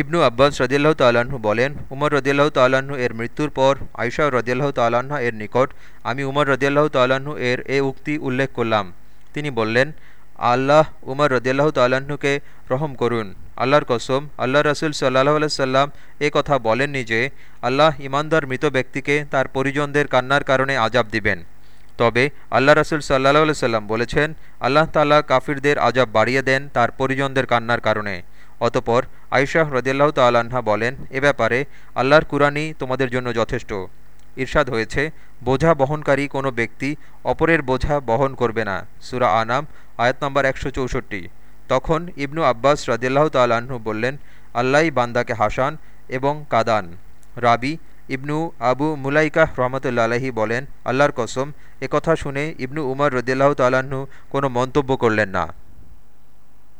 ইবনু আব্বাস রদিয়াল্লাহ তাল্লাহ্ন বলেন, উমর রদিয়াল্লাহ তাল্লাহ্ন এর মৃত্যুর পর আয়সা রদিয়াল্লাহ তাল্লাহ্ন এর নিকট আমি উমর রদিয়াল্লাহ তাল্লাহ্ন এর এ উক্তি উল্লেখ করলাম। তিনি বললেন, আল্লাহ উমর রদিয়াল্লাহ তাল্লাহ্নকে রহম করুন। আল্লাহর কসম আল্লাহ রসুল সাল্লাহ সাল্লাম এ কথা বলেননি যে, আল্লাহ ইমানদার মৃত ব্যক্তিকে তার পরিজনদের কান্নার কারণে আজাব দিবেন। তবে আল্লাহ রসুল সাল্লাহ সাল্লাম বলেছেন, আল্লাহ তাল্লাহ কাফিরদের আজাব বাড়িয়ে দেন তার পরিজনদের কান্নার কারণে। অতপর আয়শাহ রদিয়াল্লাহ তাল্লাহা বলেন, এ ব্যাপারে আল্লাহর কুরআনই তোমাদের জন্য যথেষ্ট। ঈর্ষাদ হয়েছে, বোঝা বহনকারী কোনো ব্যক্তি অপরের বোঝা বহন করবে না। সুরা আনাম, আয়াত নম্বর একশো চৌষট্টি। তখন ইবনু আব্বাস রদিয়াল্লাহ তাল্লাহ্ন বললেন, আল্লাহ বান্দাকে হাসান এবং কাদান। রাবি ইবনু আবু মুলাইকাহ রহমতুল্লা আলহি বলেন, আল্লাহর কসম একথা শুনে ইবনু উমর রদিয়াল্লাহ তাল্লাহ্ন কোনো মন্তব্য করলেন না।